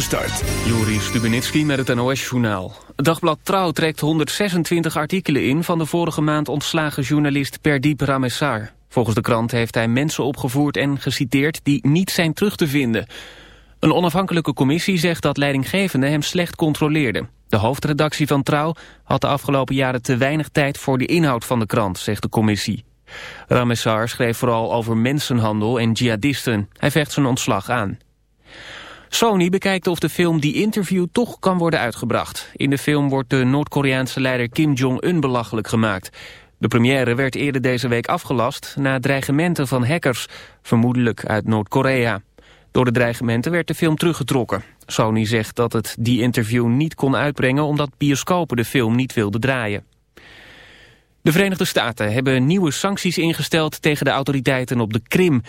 spoedige start. Juri Stubenitski met het NOS-journaal. Dagblad Trouw trekt 126 artikelen in... van de vorige maand ontslagen journalist Perdiep Ramessar. Volgens de krant heeft hij mensen opgevoerd en geciteerd... die niet zijn terug te vinden. Een onafhankelijke commissie zegt dat leidinggevenden hem slecht controleerden. De hoofdredactie van Trouw had de afgelopen jaren te weinig tijd... voor de inhoud van de krant, zegt de commissie. Ramessar schreef vooral over mensenhandel en jihadisten. Hij vecht zijn ontslag aan. Sony bekijkt of de film The Interview toch kan worden uitgebracht. In de film wordt de Noord-Koreaanse leider Kim Jong-un belachelijk gemaakt. De première werd eerder deze week afgelast na dreigementen van hackers, vermoedelijk uit Noord-Korea. Door de dreigementen werd de film teruggetrokken. Sony zegt dat het The Interview niet kon uitbrengen omdat bioscopen de film niet wilden draaien. De Verenigde Staten hebben nieuwe sancties ingesteld tegen de autoriteiten op de Krim.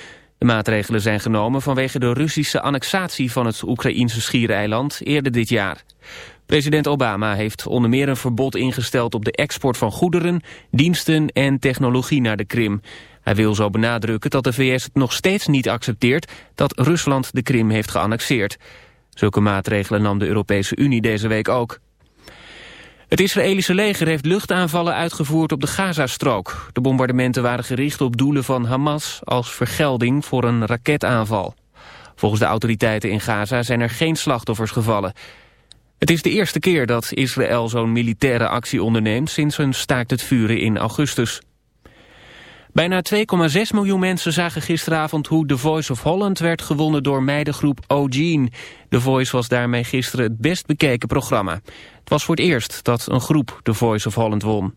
De maatregelen zijn genomen vanwege de Russische annexatie van het Oekraïnse schiereiland eerder dit jaar. President Obama heeft onder meer een verbod ingesteld op de export van goederen, diensten en technologie naar de Krim. Hij wil zo benadrukken dat de VS het nog steeds niet accepteert dat Rusland de Krim heeft geannexeerd. Zulke maatregelen nam de Europese Unie deze week ook. Het Israëlische leger heeft luchtaanvallen uitgevoerd op de Gazastrook. De bombardementen waren gericht op doelen van Hamas als vergelding voor een raketaanval. Volgens de autoriteiten in Gaza zijn er geen slachtoffers gevallen. Het is de eerste keer dat Israël zo'n militaire actie onderneemt sinds een staakt het vuren in augustus. Bijna 2,6 miljoen mensen zagen gisteravond hoe The Voice of Holland werd gewonnen door meidengroep O'Gene. The Voice was daarmee gisteren het best bekeken programma. Het was voor het eerst dat een groep The Voice of Holland won.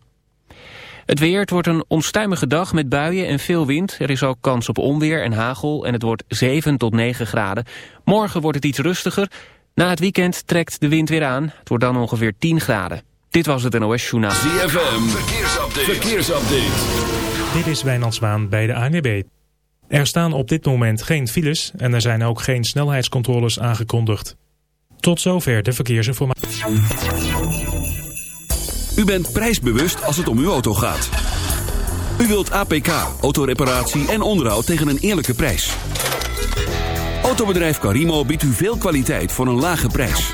Het weer, het wordt een onstuimige dag met buien en veel wind. Er is ook kans op onweer en hagel en het wordt 7 tot 9 graden. Morgen wordt het iets rustiger. Na het weekend trekt de wind weer aan. Het wordt dan ongeveer 10 graden. Dit was het NOS Journaal. ZFM, verkeersupdate. verkeersupdate. Dit is Wijnand bij de ANWB. Er staan op dit moment geen files en er zijn ook geen snelheidscontroles aangekondigd. Tot zover de verkeersinformatie. U bent prijsbewust als het om uw auto gaat. U wilt APK, autoreparatie en onderhoud tegen een eerlijke prijs. Autobedrijf Carimo biedt u veel kwaliteit voor een lage prijs.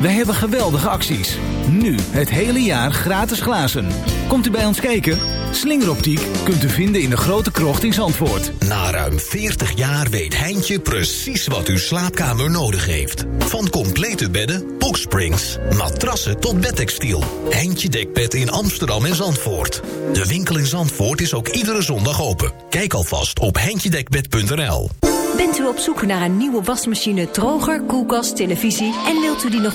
Wij hebben geweldige acties. Nu het hele jaar gratis glazen. Komt u bij ons kijken? Slingeroptiek kunt u vinden in de grote krocht in Zandvoort. Na ruim 40 jaar weet Heintje precies wat uw slaapkamer nodig heeft. Van complete bedden, boxsprings, matrassen tot bedtextiel. Heintje Dekbed in Amsterdam en Zandvoort. De winkel in Zandvoort is ook iedere zondag open. Kijk alvast op heintjedekbed.nl. Bent u op zoek naar een nieuwe wasmachine, droger, koelkast, televisie... en wilt u die nog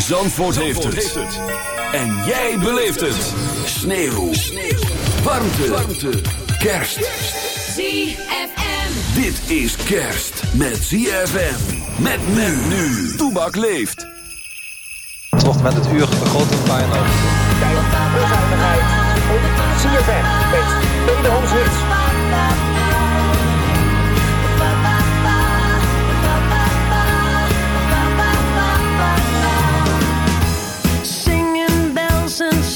Zandvoort, heeft, het. En jij beleeft het. Sneeuw. Sneeuw. Warmte. Warmte. Kerst. ZFM. Dit is kerst met ZFM. Met men nu. Toebak leeft. Tot met het uur begroting in over. Kijk op de zuinigheid. ZFM met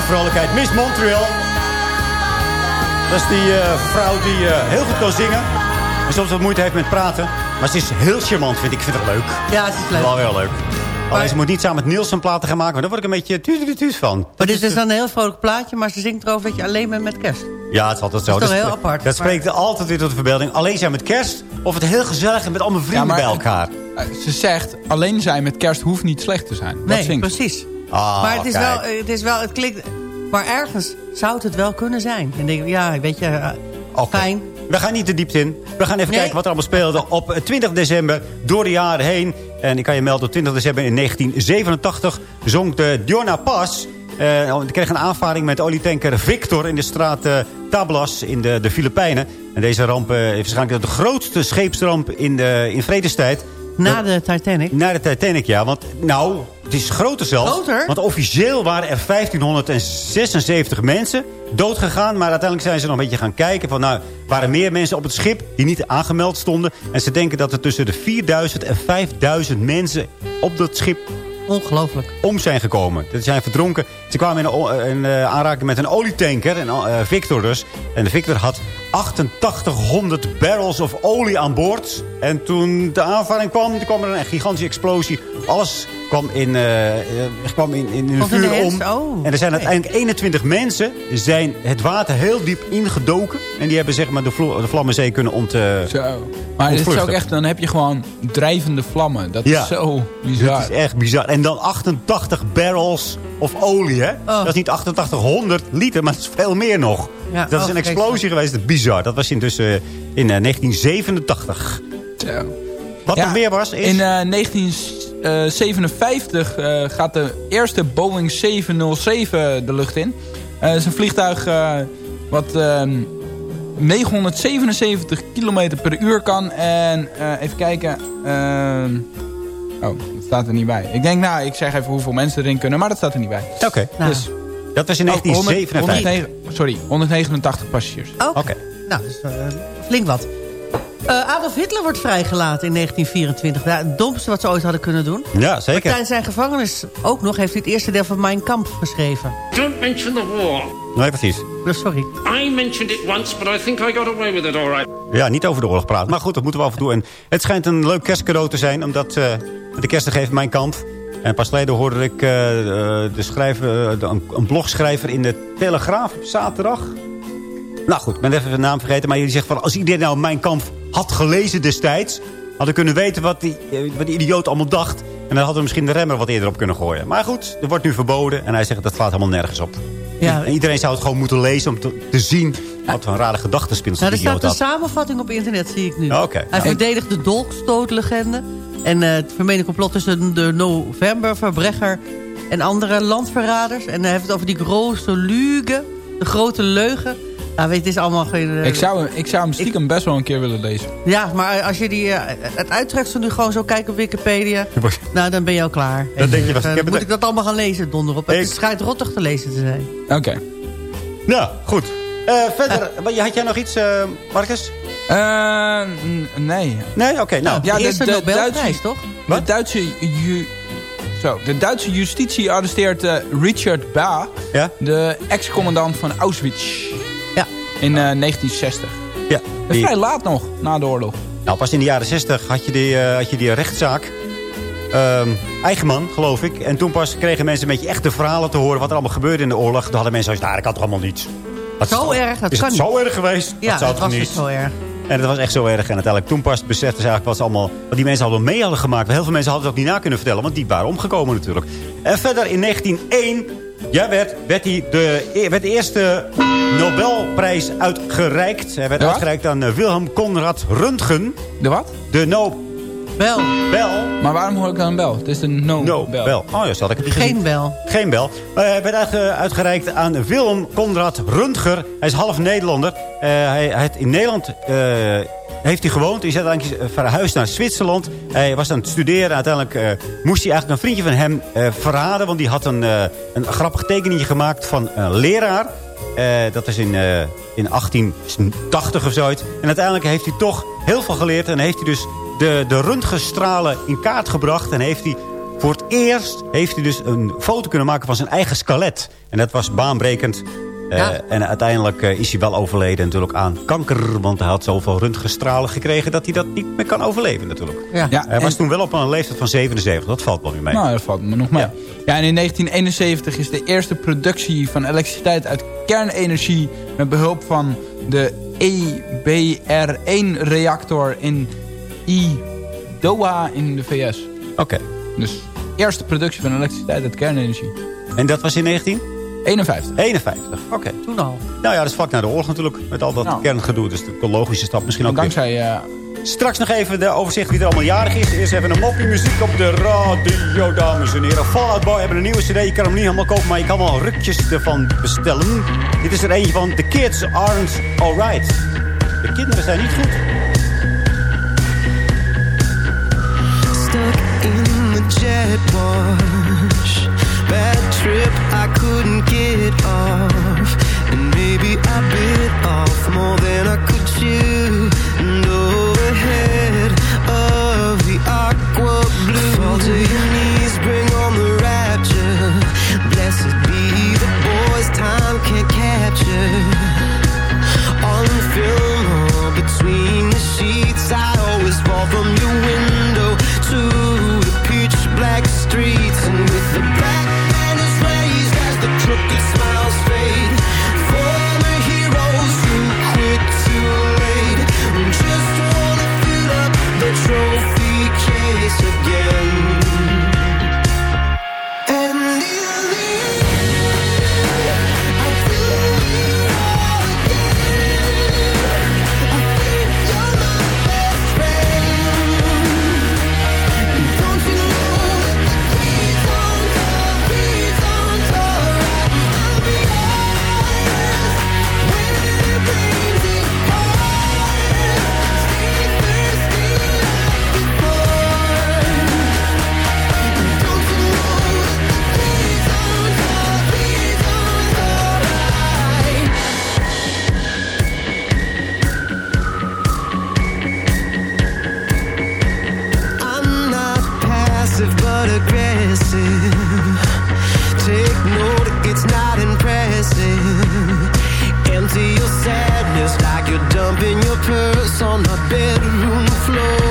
Bezuinigheid. vrolijkheid. Miss Montreal. Dat is die eh, vrouw die eh, heel goed kan zingen. En soms wat moeite heeft met praten. Maar ze is heel charmant, vind ik. Ik vind het leuk. Ja, het is leuk. Wel heel leuk. Alleen ze moet niet samen met Niels een platen gaan maken. Maar daar word ik een beetje tuut, tuut, tuut van. Maar dit is dan een heel vrolijk plaatje, maar ze zingt erover dat je alleen bent met kerst. Ja, het is altijd zo. Dat is toch heel apart, Dat maar- spreekt altijd weer tot de verbeelding. Alleen zijn met kerst. Of het heel gezellig en met allemaal vrienden maar- bij elkaar. Eh, Ze zegt, alleen zijn met kerst hoeft niet slecht te zijn. Dat Nee, zingt. precies. Ah, maar het is, kijk. wel, het is wel, het klinkt... Maar ergens zou het het wel kunnen zijn. En denk, ik, ja, weet je, eh, fijn. We gaan niet de diepte in. We gaan even Nee. kijken wat er allemaal speelde op eh, 20 december door de jaren heen. En ik kan je melden, op 20 december in 1987 zong de Diona Pas... die kreeg een aanvaring met olietanker Victor in de straat eh, Tablas in de, de Filipijnen. En deze ramp eh, is waarschijnlijk de grootste scheepsramp in, de, in vredestijd. Na de Titanic. Na de Titanic, ja. Want nou, het is groter zelfs. Groter? Want officieel waren er 1576 mensen doodgegaan. Maar uiteindelijk zijn ze nog een beetje gaan kijken. Van, nou, waren meer mensen op het schip die niet aangemeld stonden. En ze denken dat er tussen de 4000 en 5000 mensen op dat schip Ongelooflijk. om zijn gekomen. Ze zijn verdronken. Ze kwamen in, eh, aanraking met een olietanker. Een eh, Victor dus. En Victor had 8800 barrels of olie aan boord. En toen de aanvaring kwam, kwam er een gigantische explosie. Alles kwam in, eh, eh, kwam in, in, de vuur om. Oh, en er zijn uiteindelijk 21 mensen zijn het water heel diep ingedoken. En die hebben zeg maar de, vlo- de Vlammenzee kunnen ont... eh, Zo. Maar dit is ook echt, dan heb je gewoon drijvende vlammen. Dat Ja. is zo bizar. Dat is echt bizar. En dan 88 barrels of olie, hè? Oh. Dat is niet 8800 liter, maar dat is veel meer nog. Ja, dat is oh, een explosie geweest. Dat is bizar. Dat was intussen in eh, 1987. Zo. Wat Ja, nog meer was, is... In eh, 1957 eh, gaat de eerste Boeing 707 de lucht in. Eh, Het is een vliegtuig eh, wat ehm, 977 km per uur kan. En eh, even kijken. ehm, oh, dat staat er niet bij. Ik denk, nou, ik zeg even hoeveel mensen erin kunnen. Maar dat staat er niet bij. Oké, Nou, Dus, dat was in oh, 100 1957. 109 sorry, 189 passagiers. Oké. Oké. Nou, eh, flink wat. Eh, Adolf Hitler wordt vrijgelaten in 1924. Ja, het domste wat ze ooit hadden kunnen doen. Ja, Maar zeker. tijdens zijn gevangenis ook nog heeft hij het eerste deel van Mein Kampf geschreven. Don't mention the war. Nee, precies. Oh, Sorry. I mentioned it once, but I think I got away with it all right. Ja, niet over de oorlog praten. Maar goed, dat moeten we af en toe. En het schijnt een leuk kerstcadeau te zijn. Omdat eh, de kerst geven mijn kant. En pas geleden hoorde ik eh, eh, de schrijver, de- een blogschrijver in de Telegraaf op zaterdag. Nou goed, ik ben even de naam vergeten. Maar die zegt van als iedereen nou mijn kamp had gelezen destijds... hadden kunnen weten wat die, eh, wat die idioot allemaal dacht. En dan hadden we misschien de remmer wat eerder op kunnen gooien. Maar goed, er wordt nu verboden. En hij zegt dat slaat helemaal nergens op. Ja. En iedereen zou het gewoon moeten lezen om te, te zien... wat voor een rare gedachtenspinsel Nou, er staat een samenvatting op internet, zie ik nu. Hij Nou. verdedigt de dolkstootlegende. En eh, het vermeende complot tussen de Novemberverbrecher en andere landverraders. En hij heeft het over die grote lüge, de grote leugen. Nou, weet je, het is allemaal geen... eh, Ik zou, hem- ik zou hem stiekem best wel een keer willen lezen. Ja, maar als je die, eh, het uittreksel nu gewoon zo kijkt op Wikipedia... nou, dan ben je al klaar. Dan denk je, wat- eh, ik heb moet het- ik dat allemaal gaan lezen, donderop. Het Ik- schijnt rottig te lezen te zijn. Oké. Nou, goed. Eh, verder, wat- had jij nog iets, eh, Marcus? Eh, nee. Nee? Oké, nou. de eerste Nobelprijs, toch? De Duitse, ju, zo, de Duitse justitie arresteert eh, Richard Ba, Ja? de ex-commandant van Auschwitz. In eh, 1960. Ja. die- Vrij laat nog, na de oorlog. nou, pas in de jaren 60 had je die, eh, had je die rechtszaak. Ehm Eigenman, geloof ik. En toen pas kregen mensen een beetje echte verhalen te horen... wat er allemaal gebeurde in de oorlog. Toen hadden mensen zoiets, nou, dat kan toch allemaal niet. Dat is Zo erg, dat is kan het niet. zo erg geweest? Ja, dat zou dat toch was niet? dus zo erg. En dat was echt zo erg. En uiteindelijk toen pas beseften ze eigenlijk wat, ze allemaal, wat die mensen hadden mee hadden gemaakt. Heel veel mensen hadden het ook niet na kunnen vertellen. Want die waren omgekomen natuurlijk. En verder in 1901 ja, werd, werd, die de, werd de eerste Nobelprijs uitgereikt. Hij werd uitgereikt aan eh, Wilhelm Conrad Röntgen. De wat? De Nobel. Bel. Maar waarom hoor ik dan een bel? Het is een no-bel. Nobel. Oh ja, had ik het niet gezien. Geen bel. Geen bel. Hij werd uitge- uitgereikt aan Willem Conrad Röntger. Hij is half Nederlander. Eh, hij, hij in Nederland eh, heeft hij gewoond. Hij is uiteindelijk verhuisd naar Zwitserland. Hij was aan het studeren. Uiteindelijk moest hij eigenlijk een vriendje van hem verraden. Want die had een, een grappig tekeningetje gemaakt van een leraar. Dat is in, in 1880 of zoiets. En uiteindelijk heeft hij toch heel veel geleerd. En heeft hij dus de, de röntgenstralen in kaart gebracht. En heeft hij Voor het eerst heeft hij dus een foto kunnen maken van zijn eigen skelet. En dat was baanbrekend. Eh, Ja. En uiteindelijk eh, is hij wel overleden natuurlijk aan kanker. Want hij had zoveel röntgenstralen gekregen dat hij dat niet meer kan overleven natuurlijk. Ja. Ja, Hij was en- toen wel op een leeftijd van 77. Dat valt wel weer mee. Nou, dat valt me nog mee. Ja. en in 1971 is de eerste productie van elektriciteit uit kernenergie... met behulp van de E EBR-1-reactor in Idoa in de VS. Oké. Dus eerste productie van elektriciteit uit kernenergie. En dat was in 1951. 51. Oké. Toen al. Nou ja, dat is vlak na de oorlog natuurlijk. Met al dat Nou. kerngedoe. Dus de logische stap misschien ook weer. Dankzij... eh, Straks nog even de overzicht wie er allemaal jarig is. Eerst even een moppie muziek op de radio, dames en heren. Fallout Boy hebben een nieuwe cd. Je kan hem niet helemaal kopen, maar je kan wel rukjes ervan bestellen. Dit is er eentje van The Kids Aren't Alright. De kinderen zijn niet goed. Jet wash. Bad trip, I couldn't get off. And maybe I bit off more than I could chew. And overhead of the aqua blue. Fall to your knees, bring on the rapture. Blessed be the boys time can't capture. On my bedroom floor.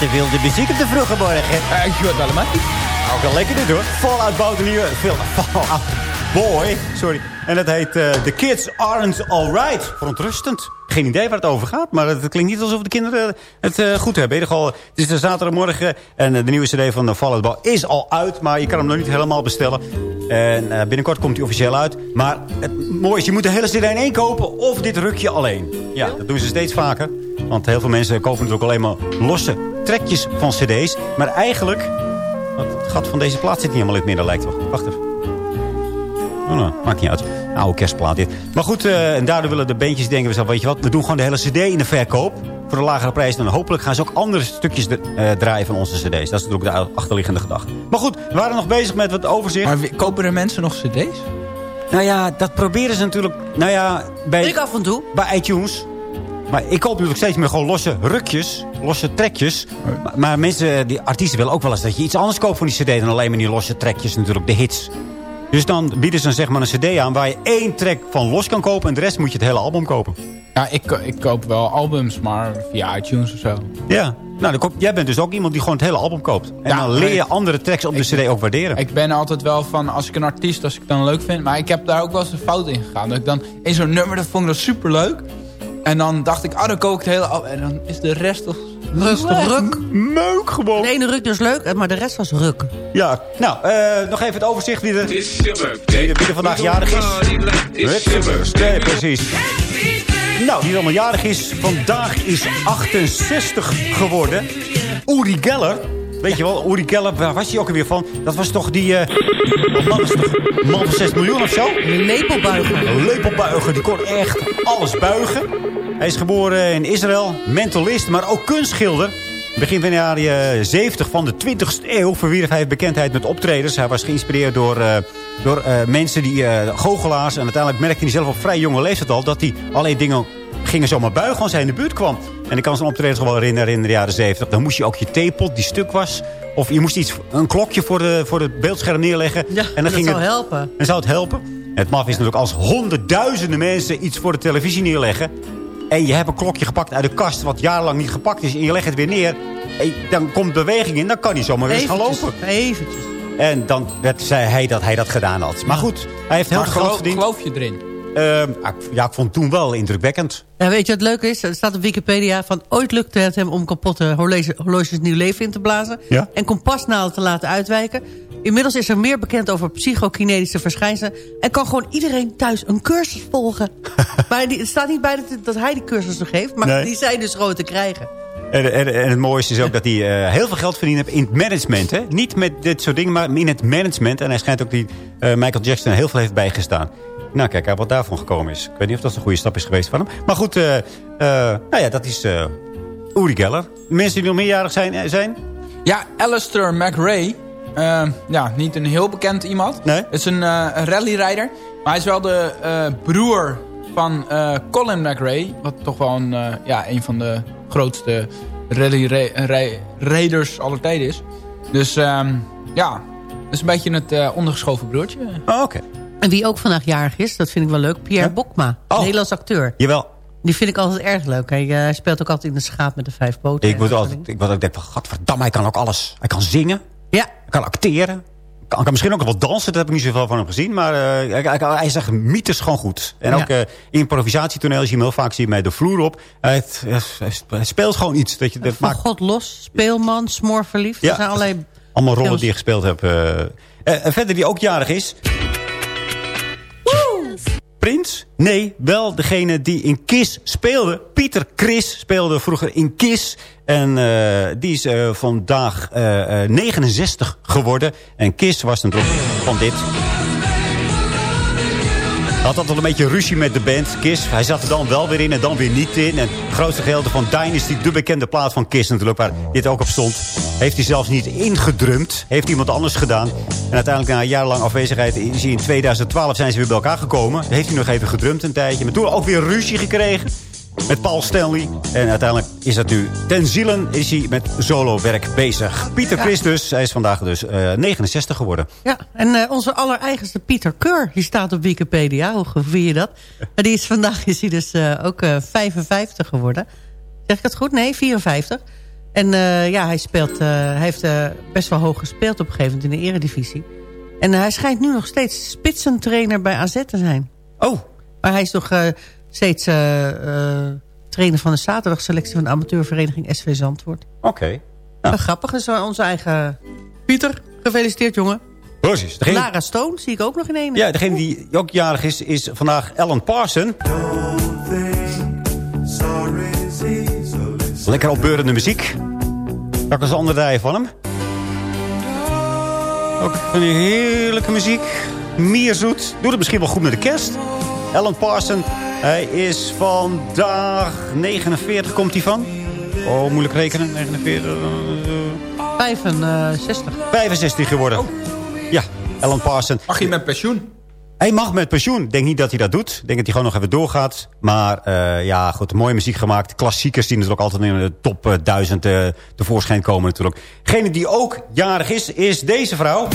Dat is wilde muziek op de vroege morgen. ik hoor wel maar. Ook wel lekker dit hoor. Fallout nieuwe film. Fallout Boy, sorry. En dat heet eh, The Kids Aren't Alright. Verontrustend. geen idee waar het over gaat. Maar het klinkt niet alsof de kinderen het eh, goed hebben. In ieder geval, het is de zaterdagmorgen. En de nieuwe cd van de Fall Out Boy is al uit. Maar je kan hem nog niet helemaal bestellen. En binnenkort komt hij officieel uit. Maar het mooie is, je moet de hele cd in één kopen. Of dit rukje alleen. Ja, dat doen ze steeds vaker. Want heel veel mensen kopen natuurlijk alleen maar losse trekjes van cd's. Maar eigenlijk... Het gat van deze plaat zit niet helemaal in het midden, lijkt wel. Wacht even. Oh, nou, maakt niet uit. Oude kerstplaat dit. Maar goed, eh, en daardoor willen de bandjes denken... we weet je wat, we doen gewoon de hele cd in de verkoop. Voor een lagere prijs. En hopelijk gaan ze ook andere stukjes eh, draaien van onze cd's. Dat is natuurlijk de achterliggende gedachte. Maar goed, we waren nog bezig met wat overzicht. Maar kopen er mensen nog cd's? Nou ja, dat proberen ze natuurlijk... Nou ja, bij, Ik af en toe. bij iTunes. Maar ik koop natuurlijk steeds meer gewoon losse rukjes. Losse trekjes. Maar, maar mensen, die artiesten willen ook wel eens dat je iets anders koopt van die cd... dan alleen maar die losse trekjes natuurlijk, de hits. Dus dan bieden ze dan zeg maar een cd aan... waar je één track van los kan kopen... en de rest moet je het hele album kopen. Ja, ik, ik koop wel albums, maar via iTunes of zo. Ja. Nou, koop, jij bent dus ook iemand die gewoon het hele album koopt. En Ja, dan leer je andere tracks op de cd ook waarderen. Ik ben altijd wel van, als ik een artiest, als ik het dan leuk vind... maar ik heb daar ook wel eens een fout in gegaan. Dat ik dan in zo'n nummer, dat vond ik dan superleuk. En dan dacht ik, ah, dan koop ik het hele. En dan is de rest toch... Rustig ruk. Meuk gewoon. De ene ruk dus leuk, maar de rest was ruk. Ja, nou, eh, nog even het overzicht wie er, wie er, wie er vandaag jarig is. Nee, precies. Nou, die allemaal jarig is. Vandaag is 68 geworden. Uri Geller. Weet je wel, Uri Geller, waar was hij ook alweer van? Dat was toch die... eh man, was toch, man van 6 miljoen of zo? Een lepelbuiger. Een lepelbuiger, die kon echt alles buigen. Hij is geboren in Israël, mentalist, maar ook kunstschilder. Begin van de jaren eh, 70 van de 20e eeuw verwierf hij bekendheid met optredens. Hij was geïnspireerd door, eh, door eh, mensen die uh, goochelaars. En uiteindelijk merkte hij zelf op vrij jonge leeftijd al... dat hij allerlei dingen gingen zomaar buigen als hij in de buurt kwam. En ik kan zijn optredens gewoon herinneren in de jaren 70. Dan moest je ook je theepot die stuk was... Of je moest iets, een klokje voor, de, voor het beeldscherm neerleggen. Ja, en dan dat ging zou het, helpen. En zou het helpen? Het maf is natuurlijk als honderdduizenden mensen iets voor de televisie neerleggen. En je hebt een klokje gepakt uit de kast wat jarenlang niet gepakt is. En je legt het weer neer. En dan komt beweging in. Dan kan hij zomaar weer eens gaan lopen. Eventjes. En dan werd, zei hij dat hij dat gedaan had. Maar goed, hij heeft heel veel geld geloof, verdiend. geloof je erin? Ehm, ja, ik- ja, ik vond het toen wel indrukwekkend. Ja, weet je wat leuk is? Er staat op Wikipedia van... ooit lukte het hem om kapotte horloges, horloges nieuw leven in te blazen... Ja? en kompasnalen te laten uitwijken. Inmiddels is er meer bekend over psychokinetische verschijnselen... en kan gewoon iedereen thuis een cursus volgen. maar die, het staat niet bij dat, dat hij die cursus nog geeft... maar Nee. die zijn dus gewoon te krijgen. En, en, en het mooiste is ook dat hij eh, heel veel geld verdiend heeft in het management. Hè? Niet met dit soort dingen, maar in het management. En hij schijnt ook die eh, Michael Jackson heel veel heeft bijgestaan. Nou, kijk, wat daarvan gekomen is. Ik weet niet of dat een goede stap is geweest van hem. Maar goed, eh, eh, nou ja, dat is eh Uri Geller. Mensen die nog meerjarig zijn, zijn? Ja, Alistair McRae. Eh, ja, niet een heel bekend iemand. Nee? Het is een, eh, een rallyrijder. Maar hij is wel de eh, broer van eh, Colin McRae. Wat toch wel een, ja, een van de grootste rally-rijders aller tijden is. Dus ehm, ja, dat is een beetje het ondergeschoven broertje. Oh, oké. En wie ook vandaag jarig is, dat vind ik wel leuk... Pierre Bokma, Oh. een Nederlands acteur. Jawel. Die vind ik altijd erg leuk. Hij, eh, speelt ook altijd in de schaap met de vijf poten. Ik moet altijd, ik, wat ik denk van, godverdamme, hij kan ook alles. Hij kan zingen, Ja, hij kan acteren. Kan, kan misschien ook wel dansen, dat heb ik niet zoveel van hem gezien. Maar eh, hij, hij, hij is echt mythes gewoon goed. En Ja. ook eh improvisatietoneel, als je hem heel vaak ziet met de vloer op. Hij, hij speelt gewoon iets. Dat je, dat van maakt God los, speelman, smoorverliefd. Ja. Zijn allerlei... allemaal rollen die je gespeeld hebt. eh. Eh, en verder die ook jarig is. Nee, wel degene die in KISS speelde. Pieter Chris speelde vroeger in KISS. En eh, die is eh, vandaag eh, eh, 69 geworden. En KISS was natuurlijk van dit. Had altijd een beetje ruzie met de band Kiss. Hij zat er dan wel weer in en dan weer niet in. En het grootste gedeelte van Dynasty, de bekende plaat van Kiss natuurlijk... waar dit ook op stond, heeft hij zelfs niet ingedrumd. Heeft iemand anders gedaan. En uiteindelijk na een jarenlang afwezigheid is hij in 2012 zijn ze weer bij elkaar gekomen. Heeft hij nog even gedrumd een tijdje. Maar toen ook weer ruzie gekregen met Paul Stanley. En uiteindelijk is dat nu ten zielen is hij met solo-werk bezig. Pieter Chris dus, hij is vandaag dus eh, 69 geworden. Ja, en eh, onze allereigenste Pieter Keur, die staat op Wikipedia. Hoe je dat? Maar die is vandaag is hij dus eh, ook eh 55 geworden. Zeg ik dat goed? Nee, 54. En eh, ja, hij, speelt, eh, hij heeft eh, best wel hoog gespeeld op een gegeven moment in de eredivisie. En eh, hij schijnt nu nog steeds spitsentrainer bij AZ te zijn. Oh. Maar hij is nog eh, steeds eh, eh, trainer van de zaterdagselectie van de amateurvereniging SV Zandvoort. Oké. Grappig is wel onze eigen Pieter. Gefeliciteerd, jongen. Precies. Degene, Lara Stone zie ik ook nog in een. ja, degene die ook jarig is, is vandaag Alan Parson. Lekker opbeurende muziek. Pak eens andere draaien van hem. Ook van die heerlijke muziek. Mierzoet. Doet het misschien wel goed met de kerst. Alan Parson, hij is vandaag 49, komt hij van? Oh, moeilijk rekenen. 49. eh, 65. 65 geworden. Ja, Alan Parson. Mag je met pensioen? Hij mag met pensioen. Ik denk niet dat hij dat doet. Ik denk dat hij gewoon nog even doorgaat. Maar eh, ja, goed, mooie muziek gemaakt. Klassiekers die natuurlijk altijd in de top eh, 1000 eh, tevoorschijn komen natuurlijk. Degene die ook jarig is, is deze vrouw.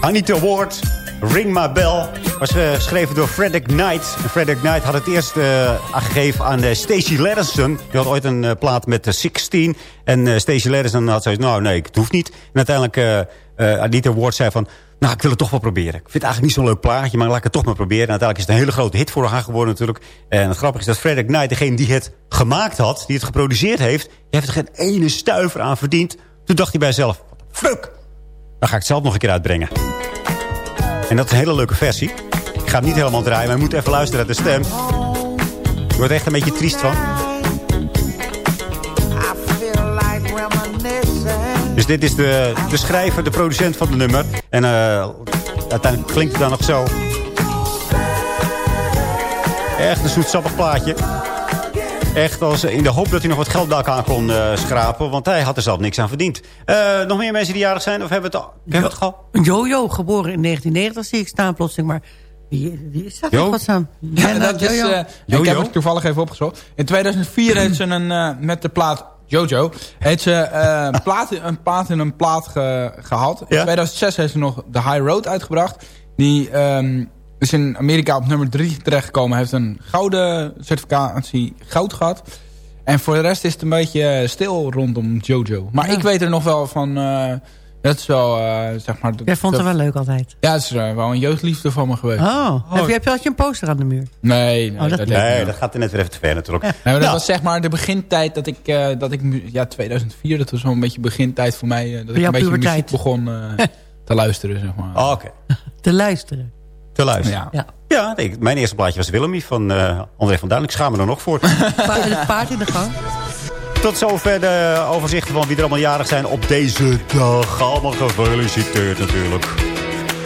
Anita Ward, Ring My Bell. Was eh, geschreven door Frederick Knight. En Frederick Knight had het eerst eh, aangegeven aan uh, Stacey Ladderson. Die had ooit een eh, plaat met de 16. En eh Stacey Ladderson had zoiets, nou nee, het hoeft niet. En uiteindelijk eh eh, Anita Ward zei van... Nou, ik wil het toch wel proberen. Ik vind het eigenlijk niet zo'n leuk plaatje, maar laat ik het toch maar proberen. En uiteindelijk is het een hele grote hit voor haar geworden natuurlijk. En het grappige is dat Frederick Knight, degene die het gemaakt had... die het geproduceerd heeft... heeft er geen ene stuiver aan verdiend. Toen dacht hij bij zichzelf, fuck, dan ga ik het zelf nog een keer uitbrengen. En dat is een hele leuke versie. Ik ga hem niet helemaal draaien, maar je moet even luisteren naar de stem. Wordt er echt een beetje triest van. Dus dit is de, de schrijver, de producent van het nummer. En eh, uiteindelijk klinkt het dan nog zo. Echt een zoetsappig plaatje. Echt als in de hoop dat hij nog wat geld bij elkaar kon eh, schrapen. Want hij had er zelf niks aan verdiend. Eh, nog meer mensen die jarig zijn? Of hebben we het, al- hebben we het gehad? Jojo, geboren in 1990 zie ik staan plotseling. Maar wie, wie is dat? Jo? Wat aan? Ja, dat is, Jojo. eh, ik heb het toevallig even opgezocht. In 2004 heeft ze een, eh, met de plaat Jojo, heeft ze eh, plaat, een plaat in een plaat ge- gehad. In 2006 heeft ze nog The High Road uitgebracht. Die ehm, is in Amerika op nummer 3 terechtgekomen. Heeft een gouden certificatie goud gehad. En voor de rest is het een beetje stil rondom Jojo. Maar ik weet er nog wel van... eh, dat is wel, eh, zeg maar... Jij vond het wel leuk altijd. Ja, het is eh, wel een jeugdliefde van me geweest. Oh, Heb, je, heb je had je een poster aan de muur? Nee, nee, Oh, dat Nee, dat gaat er net weer even te ver natuurlijk. Nee, maar dat Nou, was zeg maar de begintijd dat ik, eh, dat ik ja 2004, dat was zo'n beetje begintijd voor mij, eh, dat ik een beetje muziek begon eh, te luisteren, zeg maar. Oh, Oké, Te luisteren. Te luisteren. Ja. Ja. Ja, nee, mijn eerste plaatje was Willemie van eh André van Duin. Ik schaam me er nog voor. Het paard in de gang. Tot zover de overzichten van wie er allemaal jarig zijn op deze dag. Allemaal gefeliciteerd natuurlijk.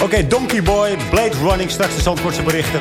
Oké, Donkey Boy, Blade Running, straks de Zandvoortse berichten.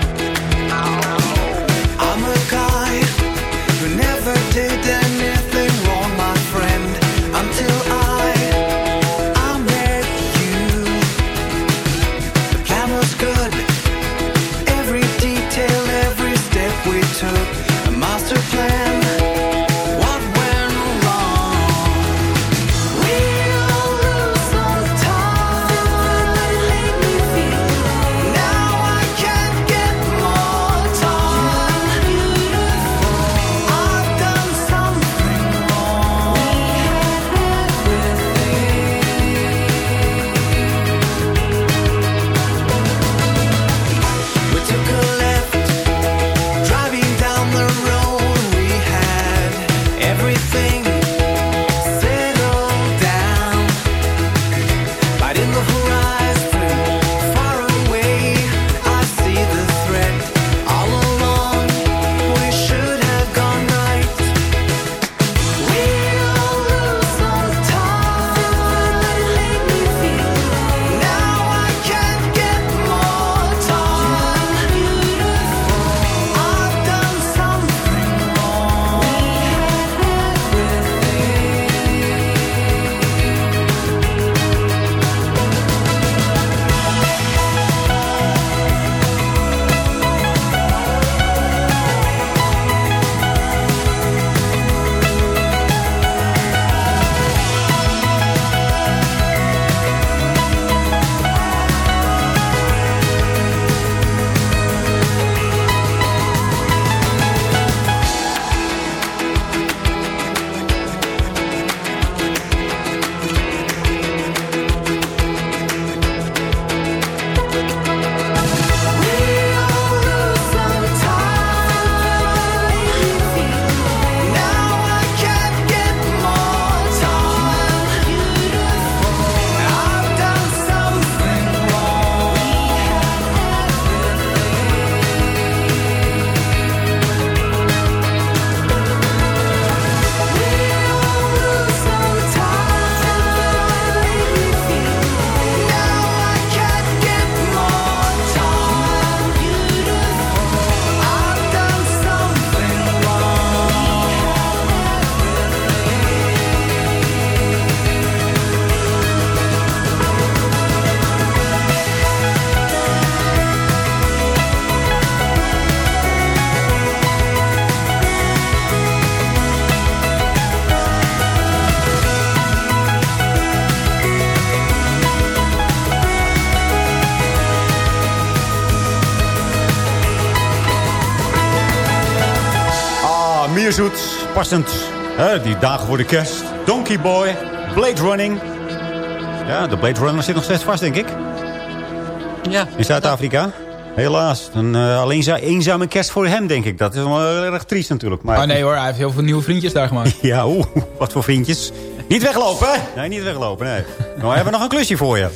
Mierzoet, passend. Hè, die dagen voor de kerst. Donkey Boy, Blade Running. Ja, de Blade Runner zit nog steeds vast, denk ik. Ja. In Zuid-Afrika. Helaas. Een uh, alleen eenzame kerst voor hem, denk ik. Dat is wel heel erg triest natuurlijk. Maar... Oh nee hoor, hij heeft heel veel nieuwe vriendjes daar gemaakt. ja, oeh, wat voor vriendjes. Niet weglopen, hè? Nee, niet weglopen, nee. Nou, we hebben nog een klusje voor je.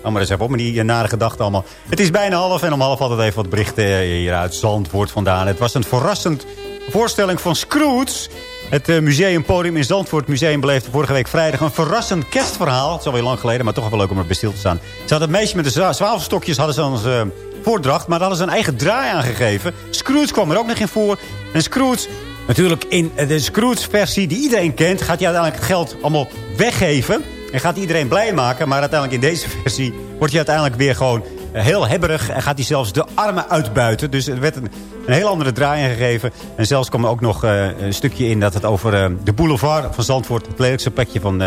Nou, maar eens even op met die nare gedachten allemaal. Het is bijna half en om half altijd even wat berichten hier uit Zandvoort vandaan. Het was een verrassend voorstelling van Scrooge. Het uh, museumpodium in Zandvoort Museum beleefde vorige week vrijdag een verrassend kerstverhaal. Het is alweer lang geleden, maar toch wel leuk om er bij stil te staan. Ze hadden het meisje met de zwavelstokjes hadden ze uh, voordracht, maar daar hadden ze een eigen draai aangegeven. Scrooge kwam er ook nog in voor. En Scrooge, natuurlijk in de Scrooge-versie die iedereen kent, gaat hij uiteindelijk het geld allemaal weggeven. En gaat iedereen blij maken, maar uiteindelijk in deze versie wordt hij uiteindelijk weer gewoon heel hebberig. En gaat hij zelfs de armen uitbuiten. Dus er werd een, een heel andere draai gegeven. En zelfs kwam er ook nog uh, een stukje in dat het over uh, de boulevard van Zandvoort... het lelijkste plekje van,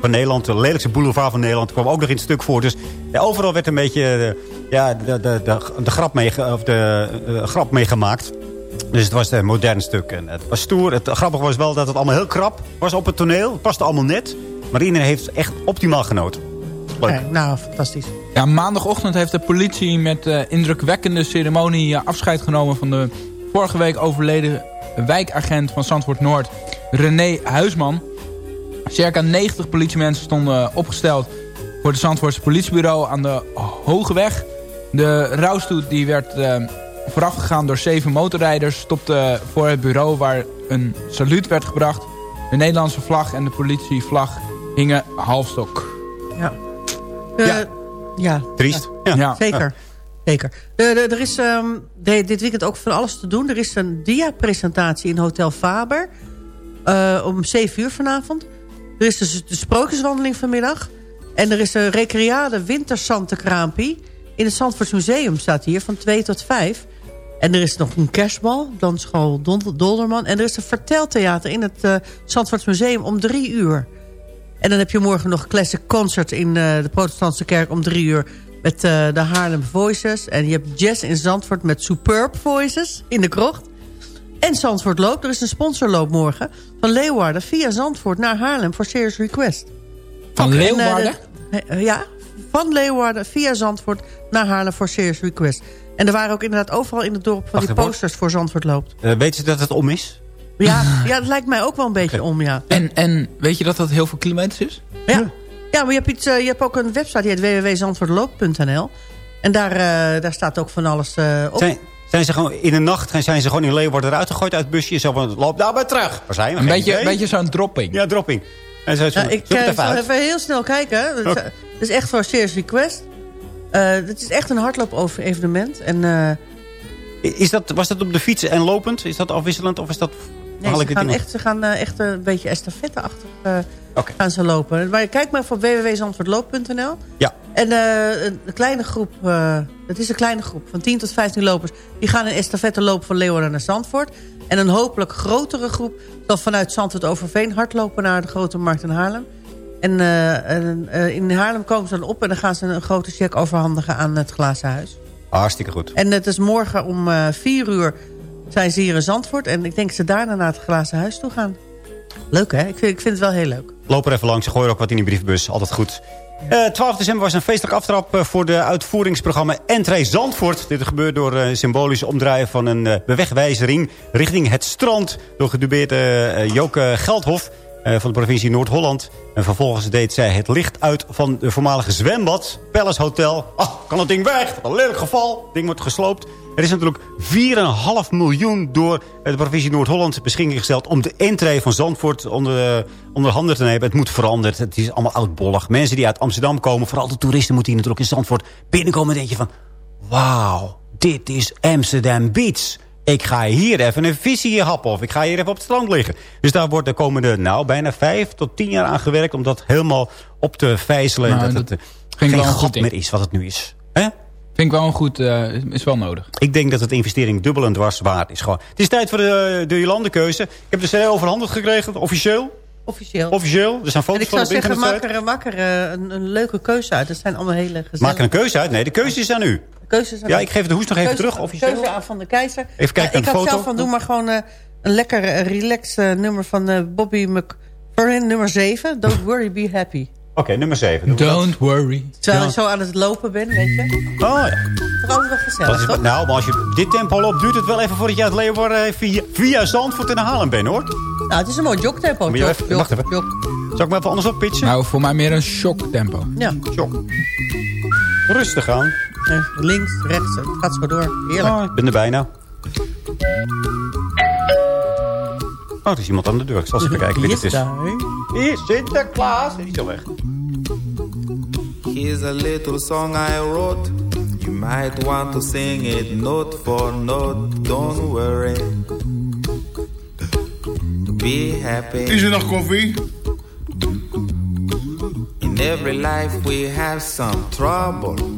van Nederland, de lelijkste boulevard van Nederland... kwam ook nog in het stuk voor. Dus overal werd een beetje ja, de, de, de, de, grap mee, of de, grap meegemaakt. Dus het was een modern stuk. En het was stoer. Het grappige was wel dat het allemaal heel krap was op het toneel. Het paste allemaal net. Maar iedereen heeft echt optimaal genoten. Leuk. Ja, nou, fantastisch. Ja, maandagochtend heeft de politie met uh, indrukwekkende ceremonie uh, afscheid genomen van de vorige week overleden wijkagent van Zandvoort Noord, René Huisman. Circa 90 politiemensen stonden opgesteld voor het Zandvoortse politiebureau aan de Hogeweg. De rouwstoet die werd uh, voorafgegaan door zeven motorrijders stopte voor het bureau waar een saluut werd gebracht. De Nederlandse vlag en de politievlag hingen halfstok. Ja. ja. ja. Triest. Ja, ja. zeker. Zeker. De, er is um, de, dit weekend ook van alles te doen. Er is een dia-presentatie in Hotel Faber. Uh, om 7 uur vanavond. Er is dus de sprookjeswandeling vanmiddag. En er is een recreade winterzantenkraampie. In het Zandvoorts Museum staat hier van 2 tot 5. En er is nog een kerstbal, dansschool Dolderman. En er is een verteltheater in het uh, Zandvoorts Museum om 3 uur. En dan heb je morgen nog een classic concert in uh, de protestantse kerk om 3 uur met uh, de Haarlem Voices. En je hebt jazz in Zandvoort met Superb Voices in de krocht. En Zandvoort loopt. Er is een sponsorloop morgen van Leeuwarden via Zandvoort naar Haarlem voor Serious Request. Van en, Leeuwarden? Uh, de, ja, van Leeuwarden via Zandvoort naar Haarlem voor Serious Request. En er waren ook inderdaad overal in het dorp van Wacht, die posters voor Zandvoort loopt. Uh, weten ze dat het om is? Ja, ja, dat lijkt mij ook wel een beetje om, ja. En, en weet je dat dat heel veel kilometers is? Ja. Ja, maar je hebt, iets, uh, je hebt ook een website, die heet www.zandvoortloop.nl. En daar, uh, daar staat ook van alles uh, op. Zijn, zijn ze gewoon in de nacht zijn ze gewoon in Leeuwarden eruit gegooid uit het busje? Zo van, loop daar maar terug. Waar zijn we? Een beetje, beetje zo'n dropping. Ja, dropping. En zo, zo, ik uh, zal even heel snel kijken. Het is echt voor Serious Request. Het is echt een hardloop-evenement. En... Is dat, was dat op de fiets en lopend? Is dat afwisselend of is dat... Nee, ze gaan, echt, ze gaan uh, echt een beetje estafette-achtig uh, okay. gaan ze lopen. Maar kijk maar voor www.zandvoortloop.nl. Ja. En uh, een kleine groep, het is een kleine groep van 10 tot 15 lopers... die gaan een estafette lopen van Leeuwarden naar Zandvoort. En een hopelijk grotere groep zal vanuit Zandvoort Overveen hardlopen... naar de Grote Markt in Haarlem. En, en in Haarlem komen ze dan op en dan gaan ze een grote cheque overhandigen aan het Glazen Huis. Hartstikke goed. En het is morgen om 4 uur zijn ze hier in Zandvoort. En ik denk dat ze daarna naar het glazen huis toe gaan. Leuk hè? Ik vind, ik vind het wel heel leuk. Loop er even langs. Gooi er ook wat in die brievenbus. Altijd goed. Uh, 12 december was een feestelijk aftrap uh, voor de uitvoeringsprogramma Entree Zandvoort. Dit gebeurt door uh, symbolisch omdraaien van een bewegwijzering richting het strand. Door gedubeerde Joke Geldhof van de provincie Noord-Holland. En vervolgens deed zij het licht uit van de voormalige zwembad. Palace Hotel. Ah, kan het ding weg? Een lelijk geval. Het ding wordt gesloopt. Er is natuurlijk 4,5 miljoen door de provincie Noord-Holland beschikking gesteld... om de entree van Zandvoort onder, onder handen te nemen. Het moet veranderd. Het is allemaal oudbollig. Mensen die uit Amsterdam komen, vooral de toeristen moeten hier natuurlijk in Zandvoort binnenkomen. En denk je van, wauw, dit is Amsterdam Beach. Ik ga hier even een visie happen of ik ga hier even op het strand liggen. Dus daar wordt de komende, nou, bijna vijf tot tien jaar aan gewerkt... om dat helemaal op te vijzelen. Nou, en dat, dat het geen gat meer is wat het nu is. Hè? Vind ik wel een goed, uh, is wel nodig. Ik denk dat het investering dubbel en dwars waard is. Gewoon. Het is tijd voor de, de Jolandekeuze. Ik heb de CD overhandigd gekregen, officieel. Officieel. Officieel. Er zijn foto's en ik zou van zeggen, maak er, maak er uh, een, een, leuke keuze uit. Dat zijn allemaal hele gezellige... Maak er een keuze uit? Nee, de keuze is aan u. De keuze is aan ja, ik geef de hoes nog even terug, officieel. Keuze aan van de keizer. Even kijken ja, naar de foto. Ik had zelf van doen, maar gewoon... Uh, Een lekker eh, relaxed eh, nummer van eh, Bobby McFerrin, nummer 7. Don't worry, be happy. Oké, nummer 7. Don't worry. Terwijl ik zo aan het lopen ben, weet je. Oh ja. Altijd wel gezellig, Dat is, nou, maar als je dit tempo loopt, duurt het wel even voordat je uit Leeuwarden eh, via, via Zandvoort in Haarlem bent, hoor. Nou, het is een mooi jogtempo. Jog, even- jog, wacht even. jog. Zal ik me even anders op pitchen? Nou, voor mij meer een shock tempo. Ja. Shock. Rustig aan. Eh, links, rechts, het gaat zo door. Heerlijk. Oh, ik ben er bijna. Oh, er is iemand aan de deur. Ik zal eens even kijken wie het is. Hier, Sinterklaas. Is hij al weg? Here's a little song I wrote. You might want to sing it note for note. Don't worry. Be happy. Is er nog koffie? In every life we have some trouble.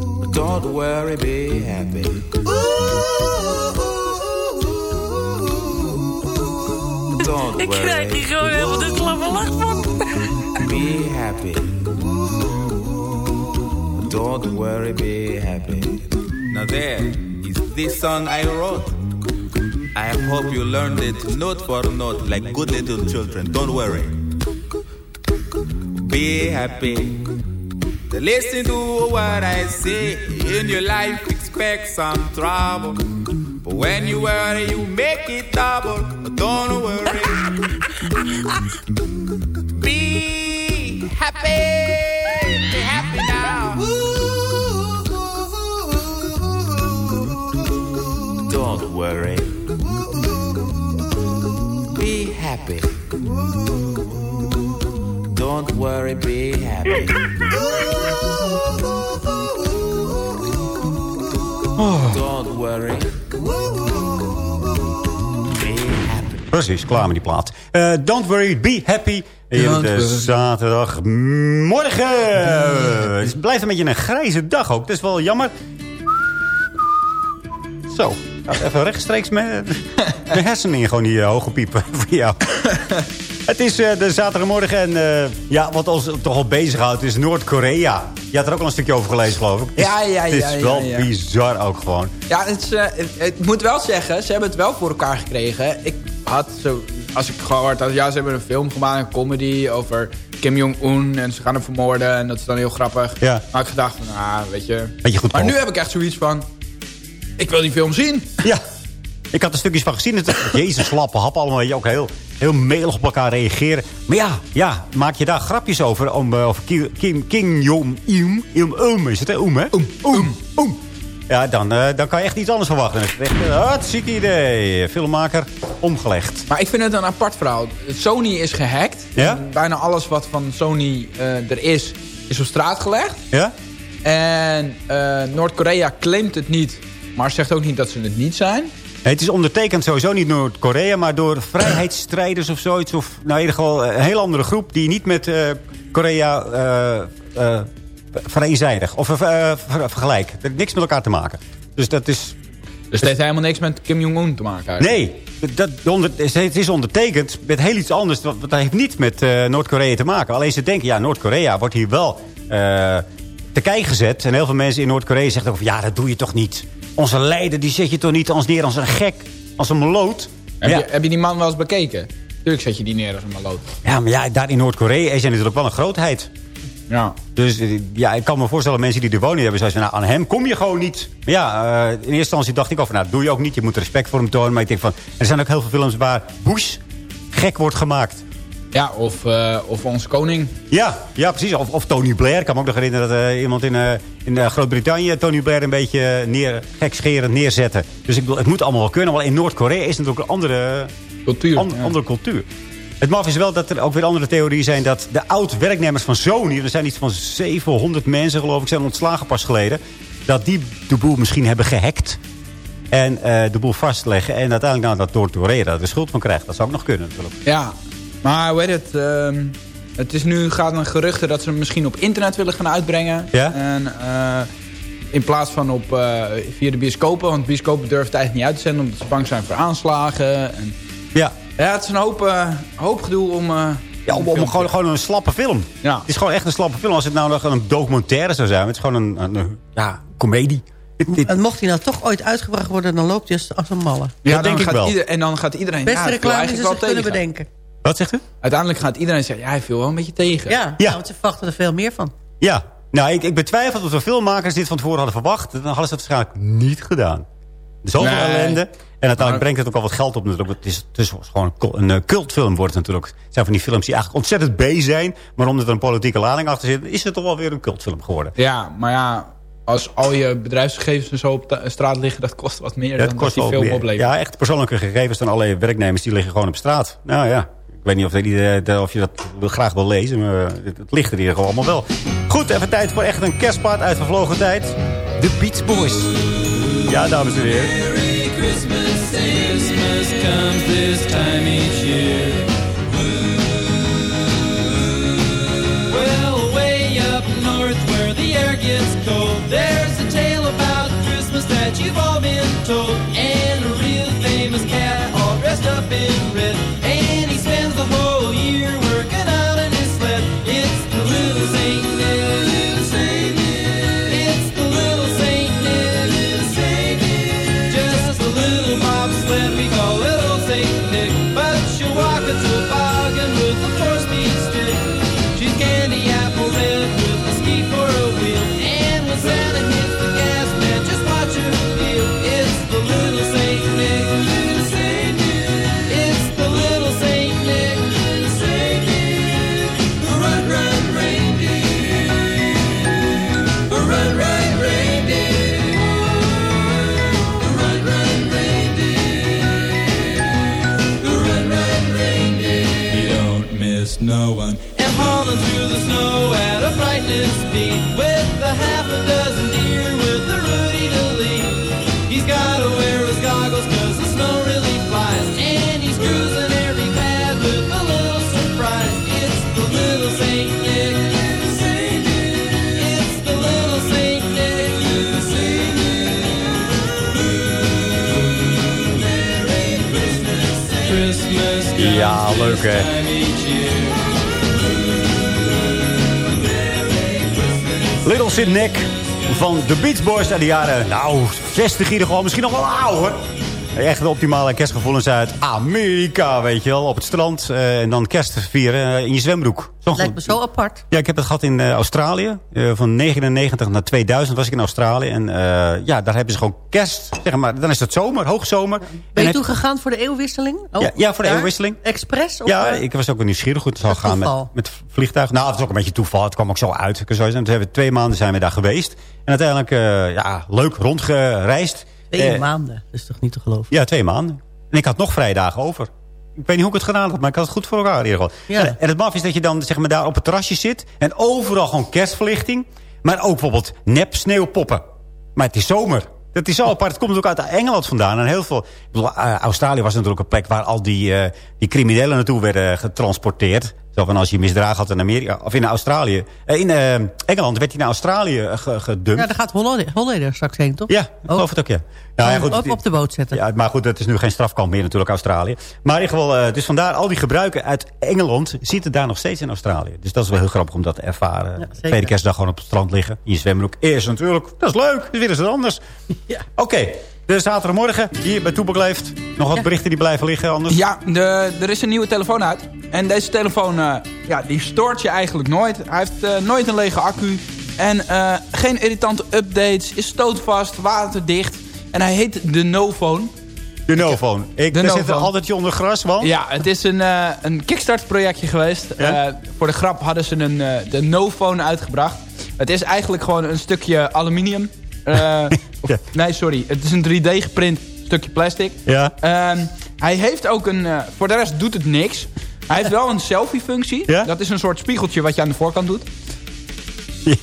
Don't worry, be happy. Don't Ik worry. krijg hier gewoon helemaal de slappe lach van. Be happy. Don't worry, be happy. Now there is this song I wrote. I hope you learned it note for note like good little children. Don't worry. Be happy. Listen to what I say. In your life, expect some trouble. But when you worry, you make it double. Don't worry. Be happy. Be happy now. Don't worry. Be happy. Don't worry, be happy. Don't worry. Precies, klaar met die plaat. Eh, don't worry, be happy. Don't de zaterdagmorgen. Het blijft een beetje een grijze dag ook. Dat is wel jammer. Zo, gaat even rechtstreeks met de hersenen in gewoon die uh, hoge piepen voor jou. Het is eh, de zaterdagmorgen en eh, ja, wat ons toch al bezighoudt is Noord-Korea. Je had er ook al een stukje over gelezen, geloof ik. Ja, ja, Het is ja, ja, wel ja. bizar ook gewoon. Ja, het is, eh, ik moet wel zeggen, ze hebben het wel voor elkaar gekregen. Ik had zo, als ik gehoord had, ja, ze hebben een film gemaakt, een comedy over Kim Jong-un en ze gaan hem vermoorden en dat is dan heel grappig. Ja. Maar ik gedacht van, ah, weet je. Beetje goed maar nu heb ik echt zoiets van, ik wil die film zien. Ja, ik had er stukjes van gezien. Het, Jezus, slappe hap allemaal. Weet je, ook heel heel melig op elkaar reageren. Maar ja, ja maak je daar grapjes over, om, eh, Ki- Kim, Kim Jong-un. Um, is het, hè? Um, hè? Um, um, um. Ja, dan, eh, dan kan je echt iets anders verwachten. Hartstikke idee. Filmmaker omgelegd. Maar ik vind het een apart verhaal. Sony is gehackt. Ja? Bijna alles wat van Sony eh, er is, is op straat gelegd. Ja? En Noord-Korea claimt het niet, maar zegt ook niet dat ze het niet zijn. Het is ondertekend sowieso niet Noord-Korea, maar door vrijheidsstrijders of zoiets. Of nou, in ieder geval een heel andere groep die niet met eh, Korea eh eh vereenzijdig of eh, ver- vergelijk. Dat heeft niks met elkaar te maken. Dus dat is... Dus het heeft helemaal niks met Kim Jong-un te maken eigenlijk. Nee, dat, onder, het is ondertekend met heel iets anders. Want dat heeft niet met eh, Noord-Korea te maken. Alleen ze denken, ja, Noord-Korea wordt hier wel eh, te kijk gezet. En heel veel mensen in Noord-Korea zeggen ook van... ja, dat doe je toch niet. Onze leider, die zet je toch niet als neer als een gek. Als een meloot. Heb, Ja. je, heb je die man wel eens bekeken? Tuurlijk zet je die neer als een maloot. Ja, maar ja, daar in Noord-Korea is hij natuurlijk wel een grootheid. Ja. Dus eh, ja, ik kan me voorstellen, mensen die er wonen, die hebben van, nou, aan hem kom je gewoon niet. Maar ja, eh, in eerste instantie dacht ik over, nou, dat doe je ook niet. Je moet respect voor hem tonen. Maar ik denk van, er zijn ook heel veel films waar Bush gek wordt gemaakt. Ja, of, eh, of onze koning. Ja, ja precies. Of, of Tony Blair. Ik kan me ook nog herinneren dat eh, iemand in, eh, in Groot-Brittannië... Tony Blair een beetje neer, gekscherend neerzette. Dus ik bedoel, het moet allemaal wel kunnen. Maar in Noord-Korea is het natuurlijk een andere cultuur. an- andere cultuur. Het maf is wel dat er ook weer andere theorieën zijn... dat de oud-werknemers van Sony... er zijn iets van 700 mensen geloof ik... zijn ontslagen pas geleden... dat die de boel misschien hebben gehackt... en de boel vastleggen... en uiteindelijk nou, dat Noord-Korea daar de schuld van krijgt. Dat zou ook nog kunnen natuurlijk. Ja, maar hoe heet het? ehm, het is nu gaat een geruchten dat ze hem misschien op internet willen gaan uitbrengen. Ja? En eh, in plaats van op, eh, via de bioscopen. Want bioscopen durven het eigenlijk niet uit te zenden omdat ze bang zijn voor aanslagen. En, ja. ja, het is een hoop, eh, hoop gedoe om... eh, Ja, om, om gewoon, gewoon een slappe film. Ja. Het is gewoon echt een slappe film. Als het nou nog een documentaire zou zijn. Het is gewoon een, een, een, ja, comedie. En mocht hij nou toch ooit uitgebracht worden, dan loopt hij als, een malle. Ja, denk dan ik gaat wel. ieder- en dan gaat iedereen... Beste ja, reclame die ze kunnen bedenken. Wat zegt u? Uiteindelijk gaat iedereen zeggen, ja, hij viel wel een beetje tegen. Ja, Ja. want ze verwachten er veel meer van. Ja. Nou, ik, ik betwijfel dat de filmmakers dit van tevoren hadden verwacht. Dan hadden ze het waarschijnlijk niet gedaan. Zoveel Nee. ellende. En uiteindelijk brengt het ook al wat geld op natuurlijk. Het is, het is gewoon een eh, cultfilm wordt het natuurlijk. Het zijn van die films die eigenlijk ontzettend B zijn. Maar omdat er een politieke lading achter zit... is het toch wel weer een cultfilm geworden. Ja, maar ja, als al je bedrijfsgegevens en zo op de straat liggen... dat kost wat meer Ja, dan dat die wel film meer. oplevert. Ja, echt persoonlijke gegevens van alle werknemers die liggen gewoon op straat. Nou ja, ik weet niet of, die, eh, of je dat graag wil lezen, maar het, het ligt er hier gewoon allemaal wel. Goed, even tijd voor echt een kerstpaard uit vervlogen tijd. De Beach Boys. Ja, dames en heren. Christmas comes this time each year. Well, way up north where the air gets cold, there's a tale about Christmas that you've all been told. And a real famous cat all dressed up in red. And he spends the whole year Little Sid Nick van de Beach Boys uit de jaren, nou, 60 in ieder geval, misschien nog wel ouder. Echt de optimale kerstgevoelens uit Amerika, weet je wel. Op het strand. eh, en dan kerst vieren eh, in je zwembroek. Zo Lijkt me zo apart. Ja, ik heb het gehad in eh, Australië. Van 99 naar 2000 was ik in Australië. En ja, daar hebben ze gewoon kerst. Zeg maar, dan is het zomer, hoogzomer. Ben je En het- toen gegaan voor de eeuwwisseling? Oh, Ja, ja, voor de daar? eeuwwisseling. Expres? Of, Ja, ik was ook wel nieuwsgierig hoe het zou gaan met, met vliegtuig. Nou, het is ook een beetje toeval. Het kwam ook zo uit. Zo hebben we twee maanden zijn we daar geweest. En uiteindelijk, ja, leuk rondgereisd. Twee Eh, maanden. Dat is toch niet te geloven? Ja, twee maanden. En ik had nog vrijdagen over. Ik weet niet hoe ik het gedaan had, maar ik had het goed voor elkaar in ieder geval. Ja. En, en het maf is dat je dan zeg maar, daar op het terrasje zit... en overal gewoon kerstverlichting... maar ook bijvoorbeeld nep sneeuwpoppen. Maar het is zomer. Dat is zo apart. Het komt ook uit Engeland vandaan. En heel veel, ik bedoel, eh, Australië was natuurlijk een plek... waar al die, eh, die criminelen naartoe werden getransporteerd. Zo van als je misdragen had in Amerika... of in Australië. Eh, in eh, Engeland werd hij naar Australië eh, ge- gedumpt. Ja, daar gaat Holleder, Holleder straks heen, toch? Ja, ik geloof het ook, ja. Nou, ja, goed, Op, op de boot zetten. ja, maar goed, het is nu geen strafkamp meer natuurlijk, Australië. Maar in ieder geval, dus vandaar al die gebruiken uit Engeland... zitten daar nog steeds in Australië. Dus dat is wel heel grappig om dat te ervaren. Tweede kerstdag gewoon op het strand liggen. In je zwembroek. Eerst natuurlijk. Dat is leuk. Dat is weer eens wat anders. Oké, de zaterdagmorgen hier bij Toepak Leeft. Nog wat berichten die blijven liggen anders? Ja, de, er is een nieuwe telefoon uit. En deze telefoon, eh, ja, die stoort je eigenlijk nooit. Hij heeft eh, nooit een lege accu. En eh, geen irritante updates. Is stootvast, waterdicht. En hij heet de Nophone. De Nophone. Ik, De daar zit er altijd je onder gras, want... Ja, het is een, een Kickstarter projectje geweest. Ja? Voor de grap hadden ze een, de Nophone uitgebracht. Het is eigenlijk gewoon een stukje aluminium. Eh, of- Nee, sorry. Het is een 3D geprint stukje plastic. Ja. Ehm, hij heeft ook een... eh, voor de rest doet het niks. Hij heeft wel een selfie-functie. Ja? Dat is een soort spiegeltje wat je aan de voorkant doet.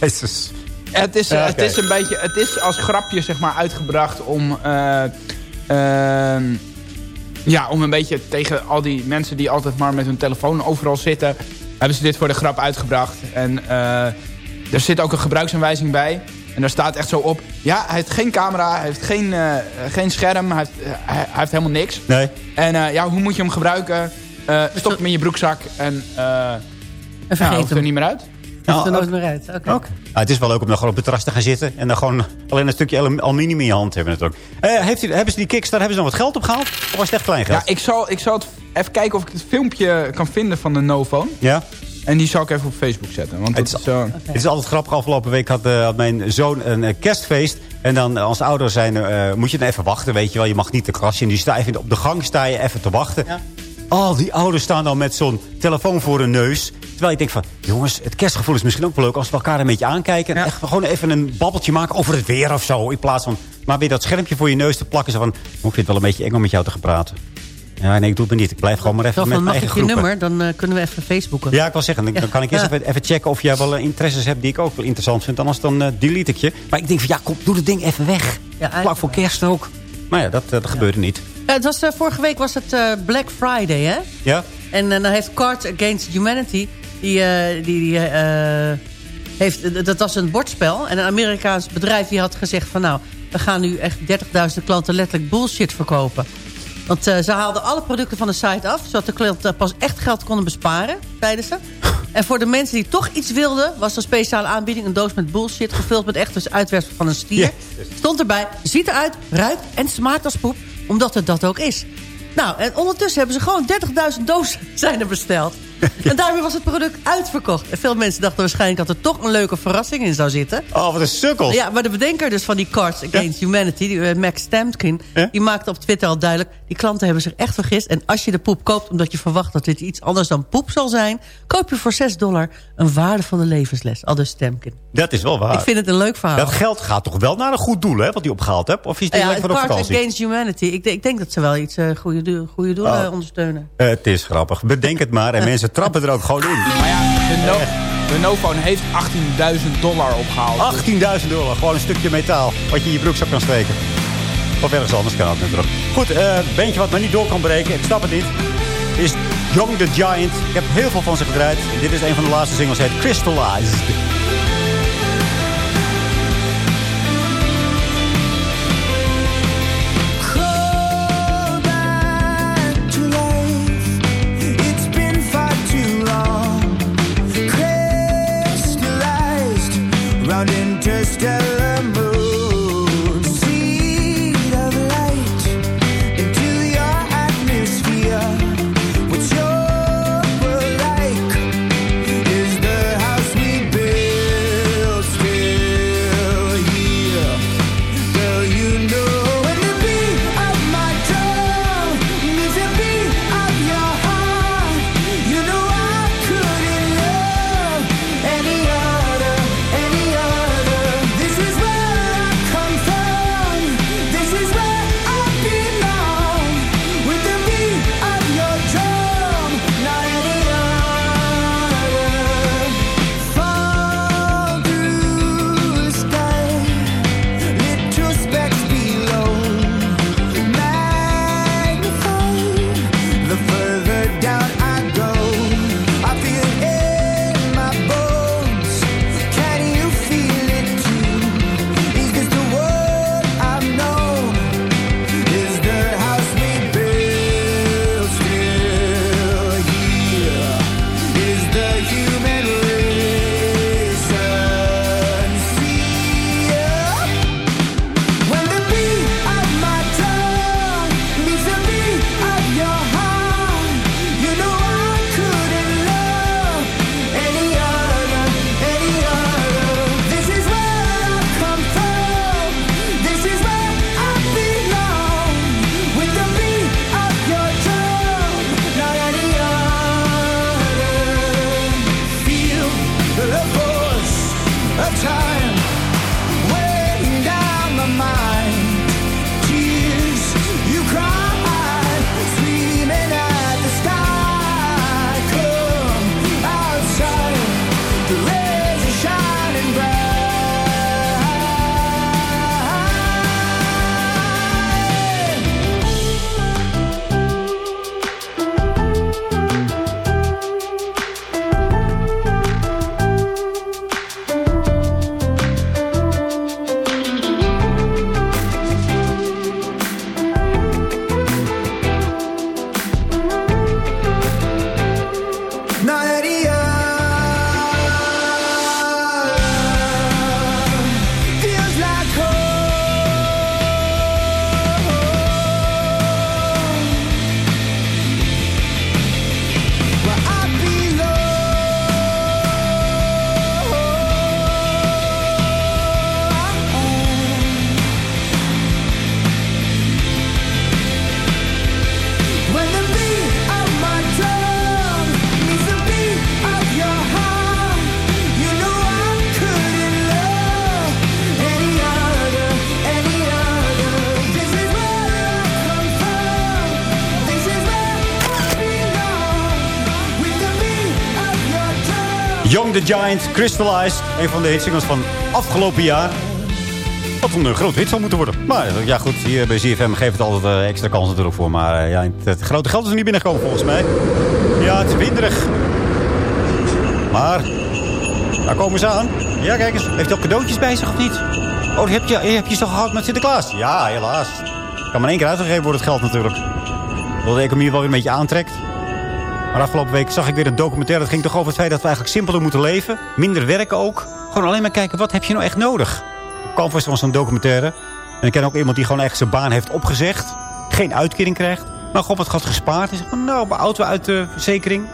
Jezus. Het is, het is een beetje... Het is als grapje zeg maar uitgebracht om... eh, ehm, ja, om een beetje tegen al die mensen die altijd maar met hun telefoon overal zitten... hebben ze dit voor de grap uitgebracht. En er zit ook een gebruiksaanwijzing bij. En daar staat echt zo op... Ja, hij heeft geen camera, hij heeft geen, eh, geen scherm, hij heeft, eh, hij, hij heeft helemaal niks. Nee. En eh, ja, hoe moet je hem gebruiken? Eh stop hem in je broekzak en... eh En vergeet er hem. niet meer uit. Is er nooit meer uit. Oké. Ah, het is wel leuk om dan gewoon op het terras te gaan zitten... en dan gewoon alleen een stukje alum- aluminium in je hand hebben natuurlijk. Eh, heeft u, hebben ze die Kickstarter hebben ze nog wat geld opgehaald? Of was het echt klein geld? Ja, ik zal, ik zal het even kijken of ik het filmpje kan vinden van de Nophone. Ja? En die zal ik even op Facebook zetten. Want Het is, eh, het is altijd grappig. Afgelopen week had, eh, had mijn zoon een eh, kerstfeest. En dan als ouder zijn eh, moet je dan even wachten. Weet je wel. Je mag niet te krasje. En die sta even, op de gang sta je even te wachten. Al die ouders staan dan met zo'n telefoon voor hun neus. Terwijl ik denk van, jongens, het kerstgevoel is misschien ook wel leuk... als we elkaar een beetje aankijken. En echt gewoon even een babbeltje maken over het weer of zo. In plaats van maar weer dat schermpje voor je neus te plakken. Zo van, "Oh, ik vind het wel een beetje eng om met jou te gaan praten. Ja, nee, ik doe het me niet. Ik blijf gewoon maar even met mijn mag eigen ik je groepen. nummer? Dan eh, kunnen we even Facebooken. Ja, ik wil zeggen, dan, dan kan ik eerst Ja. even, even checken of jij wel eh, interesses hebt die ik ook wel interessant vind. Anders dan eh, delete ik je. Maar ik denk van, ja, kom, doe het ding even weg. Vlak voor kerst ook. Maar ja, dat, dat gebeurde niet. Ja, het was, vorige week was het Black Friday, hè? Ja? En dan heeft Cards Against Humanity... die, die, die heeft, dat was een bordspel. En een Amerikaans bedrijf die had gezegd van... nou, we gaan nu echt 30.000 klanten letterlijk bullshit verkopen. Want eh, ze haalden alle producten van de site af... zodat de klanten pas echt geld konden besparen, zeiden ze. En voor de mensen die toch iets wilden... was er een speciale aanbieding, een doos met bullshit... gevuld met echt dus uitwerpsel van een stier. Stond erbij, ziet eruit, ruikt en smaakt als poep... omdat het dat ook is. Nou, en ondertussen hebben ze gewoon 30.000 dozen zijn er besteld. En daarmee was het product uitverkocht. En veel mensen dachten waarschijnlijk dat er toch een leuke verrassing in zou zitten. Oh, wat een sukkel. Ja, maar de bedenker dus van die Cards Against Humanity, die, eh, Max Stamkin... die maakte op Twitter al duidelijk... die klanten hebben zich echt vergist. En als je de poep koopt omdat je verwacht dat dit iets anders dan poep zal zijn... koop je voor 6 dollar een waardevolle levensles. Al dus Stamkin. Dat is wel waar. Ik vind het een leuk verhaal. Dat geld gaat toch wel naar een goed doel, hè? Wat hij opgehaald hebt? Of is het ja, op Cards vakantie? Against Humanity. Ik, denk- ik denk dat ze wel iets uh, goede, goede doelen Oh. ondersteunen. Eh, het is grappig. Bedenk het maar. En mensen trappen er ook gewoon in. Maar ja, de, no de heeft 18.000 dollar opgehaald. 18.000 dollar. Gewoon een stukje metaal. Wat je in je broekzak kan steken. Of ergens anders kan het natuurlijk. Goed, eh beentje wat maar niet door kan breken. Ik snap het niet. Is Young the Giant. Ik heb heel veel van ze gedraaid. En dit is een van de laatste singles. Het heet Crystallized. Yeah. The Giant, Crystallized. Een van de hitsingles van afgelopen jaar. Wat een groot hit zou moeten worden. Maar eh, ja goed, hier bij ZFM geeft het altijd eh, extra kans natuurlijk voor. Maar eh, ja, het, grote geld is er niet binnengekomen volgens mij. Ja, het is winderig. Maar, daar komen ze aan. Ja, kijk eens. Heeft hij al cadeautjes bij zich of niet? Oh, heb je, heb je ze toch gehad met Sinterklaas? Ja, helaas. Kan maar één keer uitgegeven worden het geld natuurlijk. Dat de economie wel weer een beetje aantrekt. Maar afgelopen week zag ik weer een documentaire. Dat ging toch over het feit dat we eigenlijk simpeler moeten leven. Minder werken ook. Gewoon alleen maar kijken, wat heb je nou echt nodig? Canvas was zo'n documentaire. En ik ken ook iemand die gewoon echt zijn baan heeft opgezegd. Geen uitkering krijgt. Maar gewoon wat geld gespaard. En zegt nou, mijn auto uit de verzekering.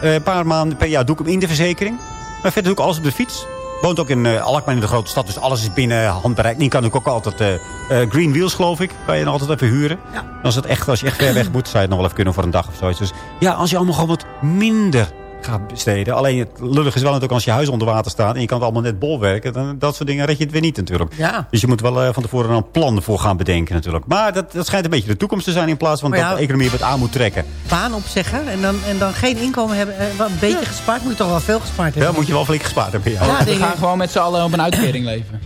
Eh, een paar maanden per jaar doe ik hem in de verzekering. Maar verder doe ik alles op de fiets. Woont ook in uh, Alkmaar in de grote stad. Dus alles is binnen handbereik. Die kan ik ook altijd... Uh, uh, Green Wheels geloof ik. Kan je nog altijd even huren. Ja. Als, het echt, als je echt ver weg moet. Zou je het nog wel even kunnen voor een dag of zoiets. Dus ja, als je allemaal gewoon wat minder gaat besteden. Alleen het lullig is wel natuurlijk als je huis onder water staat... en je kan het allemaal net bolwerken. Dan, dat soort dingen red je het weer niet natuurlijk. Ja. Dus je moet wel uh, van tevoren een plan voor gaan bedenken natuurlijk. Maar dat, dat schijnt een beetje de toekomst te zijn... in plaats van ja, dat de economie wat aan moet trekken. Baan opzeggen en dan, en dan geen inkomen hebben. Uh, een beetje ja. gespaard moet je toch wel veel gespaard hebben. Ja, moet je wel flink gespaard hebben. Ja. ja we gaan gewoon met z'n allen op een uitkering leven.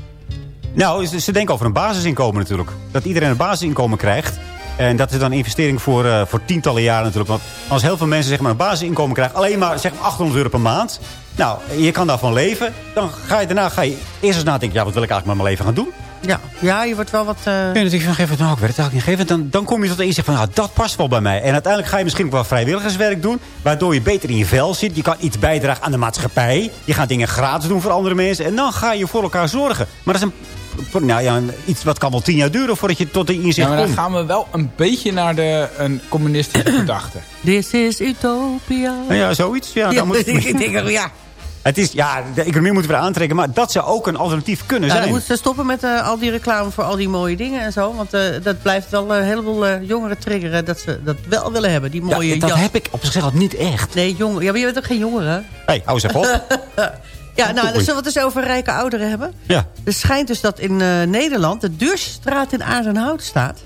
Nou, ze denken over een basisinkomen natuurlijk. Dat iedereen een basisinkomen krijgt... En dat is dan een investering voor, uh, voor tientallen jaren natuurlijk. Want als heel veel mensen zeg maar, een basisinkomen krijgen... alleen maar zeg maar 800 euro per maand... nou, je kan daarvan leven... dan ga je daarna ga je eerst eens nadenken... ja, wat wil ik eigenlijk met mijn leven gaan doen? Ja, ja je wordt wel wat... Uh... Ja, dan denk je van, geef het nou, ik weet het eigenlijk niet. Het, dan, dan kom je tot de inzicht van, nou, dat past wel bij mij. En uiteindelijk ga je misschien ook wel vrijwilligerswerk doen... waardoor je beter in je vel zit. Je kan iets bijdragen aan de maatschappij. Je gaat dingen gratis doen voor andere mensen. En dan ga je voor elkaar zorgen. Maar dat is een nou ja, iets wat kan wel tien jaar duren voordat je tot de inzicht ja, maar dan komt. gaan we wel een beetje naar de een communistische gedachte. This is utopia. Nou ja, zoiets. Ja, ja, dan moet, ik denk, ja. Het is, ja, de economie moeten we aantrekken, maar dat zou ook een alternatief kunnen nou, zijn. Dan moeten ze stoppen met uh, al die reclame voor al die mooie dingen en zo. Want uh, dat blijft wel een heleboel uh, jongeren triggeren dat ze dat wel willen hebben. Die mooie ja, dat jas. heb ik op zichzelf niet echt. Nee, jong, ja, maar je bent ook geen jongere. Hé, hey, hou eens even op. Ja, nou, zullen we het eens over rijke ouderen hebben. Ja. Er schijnt dus dat in uh, Nederland de duurste straat in Aardenhout staat.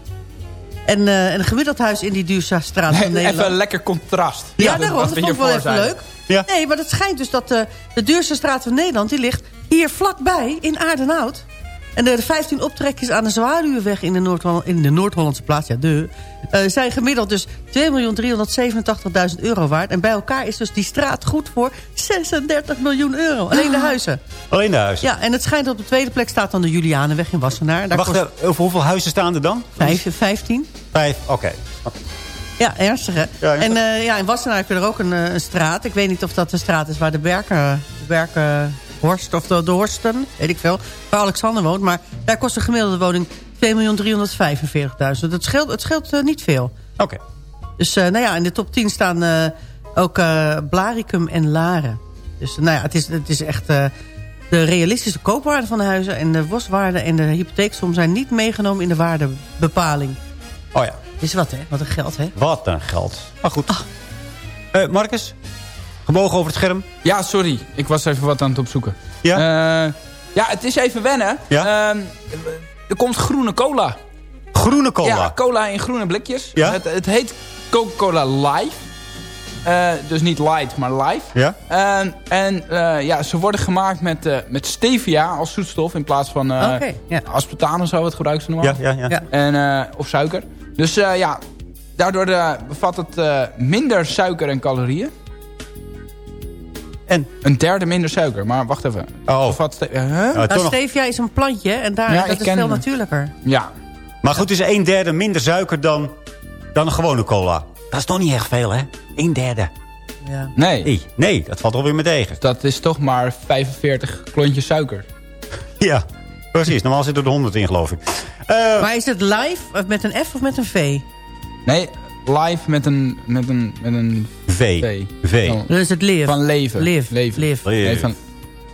En uh, een gemiddeld huis in die duurste straat van Nederland... Even een lekker contrast. Ja, ja daarom, dat vond ik wel even zijn. leuk. Ja. Nee, maar het schijnt dus dat uh, de duurste straat van Nederland... die ligt hier vlakbij in Aardenhout. En de 15 optrekjes aan de Zwaluweweg in de Noord-Hollandse Noord plaats... ja, de, uh, zijn gemiddeld dus 2.387.000 euro waard. En bij elkaar is dus die straat goed voor 36 miljoen euro. Alleen de huizen. Alleen de huizen? Ja, en het schijnt dat op de tweede plek staat dan de Julianenweg in Wassenaar. Daar Wacht, kost... over hoeveel huizen staan er dan? Vijf, 15. Vijf, oké. Okay. Okay. Ja, ernstig hè. Ja, en uh, ja, in Wassenaar heb je er ook een, een, straat. Ik weet niet of dat de straat is waar de Berken... De Berken Horst of de, de Horsten, weet ik veel, waar Alexander woont. Maar daar kost een gemiddelde woning 2.345.000. Het scheelt, het scheelt uh, niet veel. Oké. Okay. Dus uh, nou ja, in de top 10 staan uh, ook Blaricum en Laren. Dus nou ja, het is, het is echt... de realistische koopwaarde van de huizen en de boswaarde en de hypotheeksom zijn niet meegenomen in de waardebepaling. Oh ja. Is wat hè? Wat een geld hè? Wat een geld. Maar goed. Ah. Marcus? Gebogen over het scherm? Ja, sorry. Ik was even wat aan het opzoeken. Ja? Uh, ja, het is even wennen. Ja? Uh, er komt groene cola. Groene cola? Ja, cola in groene blikjes. Ja? Het, het heet Coca-Cola Live. Uh, dus niet light, maar live. Ja? en ja, ze worden gemaakt met, met stevia als zoetstof... in plaats van okay, ja. aspartame zou het gebruiken ze normaal. Ja, ja, ja. En, of suiker. Dus ja, daardoor bevat het minder suiker en calorieën. En? Een derde minder suiker. Maar wacht even. Oh. Wat ste huh? nou, stevia is een plantje. En daar, ja, dat is veel natuurlijker. Ja. Maar goed, het is een derde minder suiker dan, dan een gewone cola. Dat is toch niet echt veel, hè? Een derde. Ja. Nee. nee. Nee, dat valt alweer mee tegen. Dat is toch maar 45 klontjes suiker. Ja, precies. Normaal zit er de 100 in, geloof ik. Uh, maar is het live met een F of met een V? Nee, live met een, met een, met een V. V. v. Van, dus het live. Van leven. Live. Leven. Live. live. Nee, van...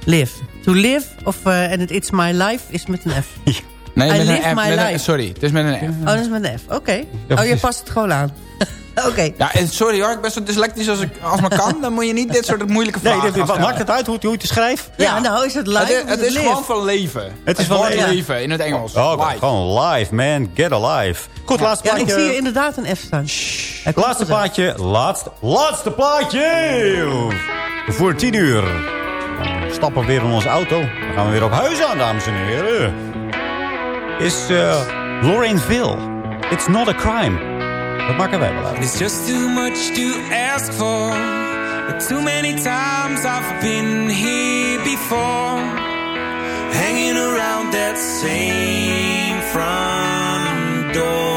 live. To live of uh, and it's my life is met een F. Nee, I met live een F. my Met life. een, sorry, het is met een F. Oh, dat is met een F. Oké. Okay. Oh, je past het gewoon aan. Oké. Okay. Ja, en sorry hoor, ik ben zo dyslectisch als ik als maar kan. Dan moet je niet dit soort moeilijke vragen Nee, dit, wat maakt het uit hoe, hoe je het schrijft? Ja, ja, nou is het live. Het, is, het is live? gewoon van leven. Het, is van leven. leven in het Engels. Oh, okay. gewoon live, man. Get alive. Goed, ja. laatste plaatje. Ja, ik zie hier inderdaad een F staan. Laatste plaatje. Laatste, laatste plaatje. voor 10 uur. We stappen weer in onze auto. Dan gaan we weer op huis aan, dames en heren. Is uh, Lorraine Ville. It's not a crime. Dat maken wij wel uit. It's just too much to ask for. Too many times I've been here before. Hanging around that same front door.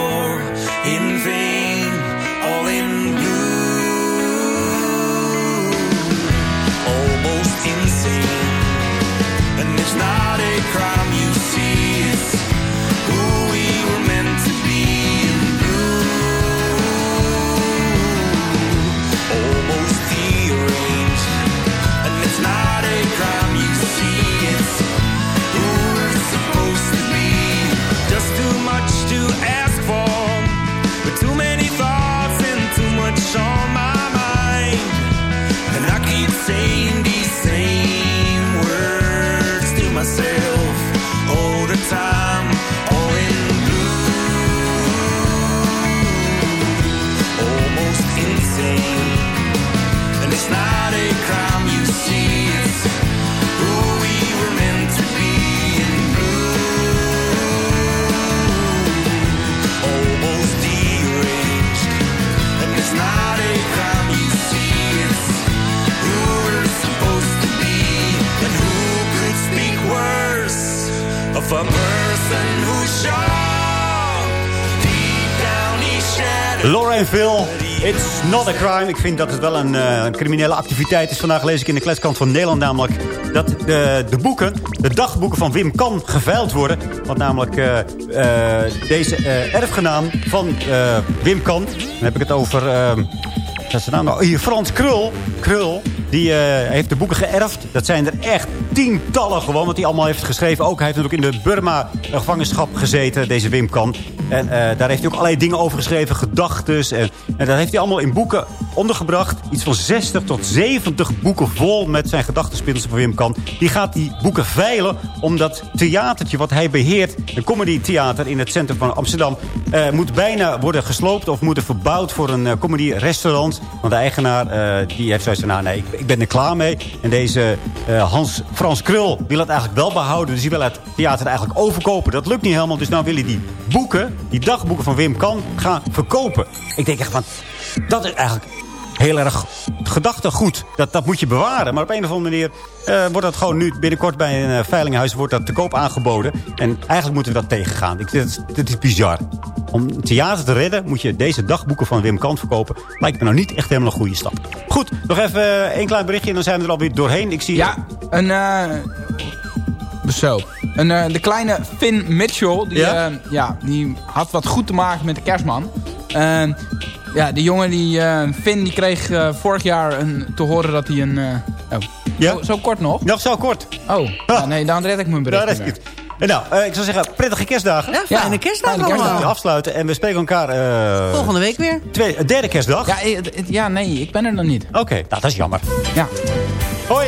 Lorraine Ville, It's not a crime. Ik vind dat het wel een, eh, een criminele activiteit is. Vandaag lees ik in de kletskant van Nederland namelijk... dat de, boeken, de dagboeken van Wim Kan geveild worden. Want namelijk eh, eh, deze erfgenaam van Wim Kan... dan heb ik het over... wat is nou? Hier, Frans Krul. Krul. Die eh, heeft de boeken geërfd. Dat zijn er echt tientallen gewoon. Wat hij allemaal heeft geschreven. Ook hij heeft natuurlijk in de Burma-gevangenschap gezeten. Deze Wim Kan. En eh, daar heeft hij ook allerlei dingen over geschreven. Gedachtes. En, en dat heeft hij allemaal in boeken ondergebracht. Iets van 60 tot 70 boeken vol met zijn gedachtenspinsen van Wim Kan. Die gaat die boeken veilen. Om dat theatertje wat hij beheert. Een comedy theater in het centrum van Amsterdam. eh, moet bijna worden gesloopt. Of moet er verbouwd voor een eh, comedy restaurant. Want de eigenaar eh, die heeft zoiets van... Nou, nee, ik, ik ben er klaar mee. En deze Hans Frans Krul wil het eigenlijk wel behouden. Dus die wil het theater eigenlijk overkopen. Dat lukt niet helemaal. Dus nou wil hij die boeken, die dagboeken van Wim Kan, gaan verkopen. Ik denk echt van, dat is eigenlijk heel erg gedachtegoed. Dat, dat moet je bewaren. Maar op een of andere manier eh, wordt dat gewoon nu binnenkort bij een uh, veilinghuis wordt dat te koop aangeboden. En eigenlijk moeten we dat tegengaan. Ik, dit, is- dit is bizar. Om een theater te redden moet je deze dagboeken van Wim Kant verkopen. Lijkt me nou niet echt helemaal een goede stap. Goed, nog even eh, één klein berichtje en dan zijn we er alweer doorheen. Ik zie... Ja, een... eh, zo. Een, eh, de kleine Finn Mitchell, die, Ja? ja? ja, die had wat goed te maken met de kerstman. En ja, de jongen, die, eh, Finn, die kreeg eh, vorig jaar een, te horen dat hij een... eh, oh. zo, zo kort nog? Nog zo kort. Oh, ja, nee, dan red ik mijn bericht Ja, dat is goed. En nou, eh, ik zou zeggen, prettige kerstdagen. Ja, fijne kerstdagen fijne allemaal. afsluiten. En we spreken elkaar... eh, Volgende week weer. Tweede, derde kerstdag. Ja, ja, nee, ik ben er nog niet. Oké, nou, dat is jammer. Ja. Hoi.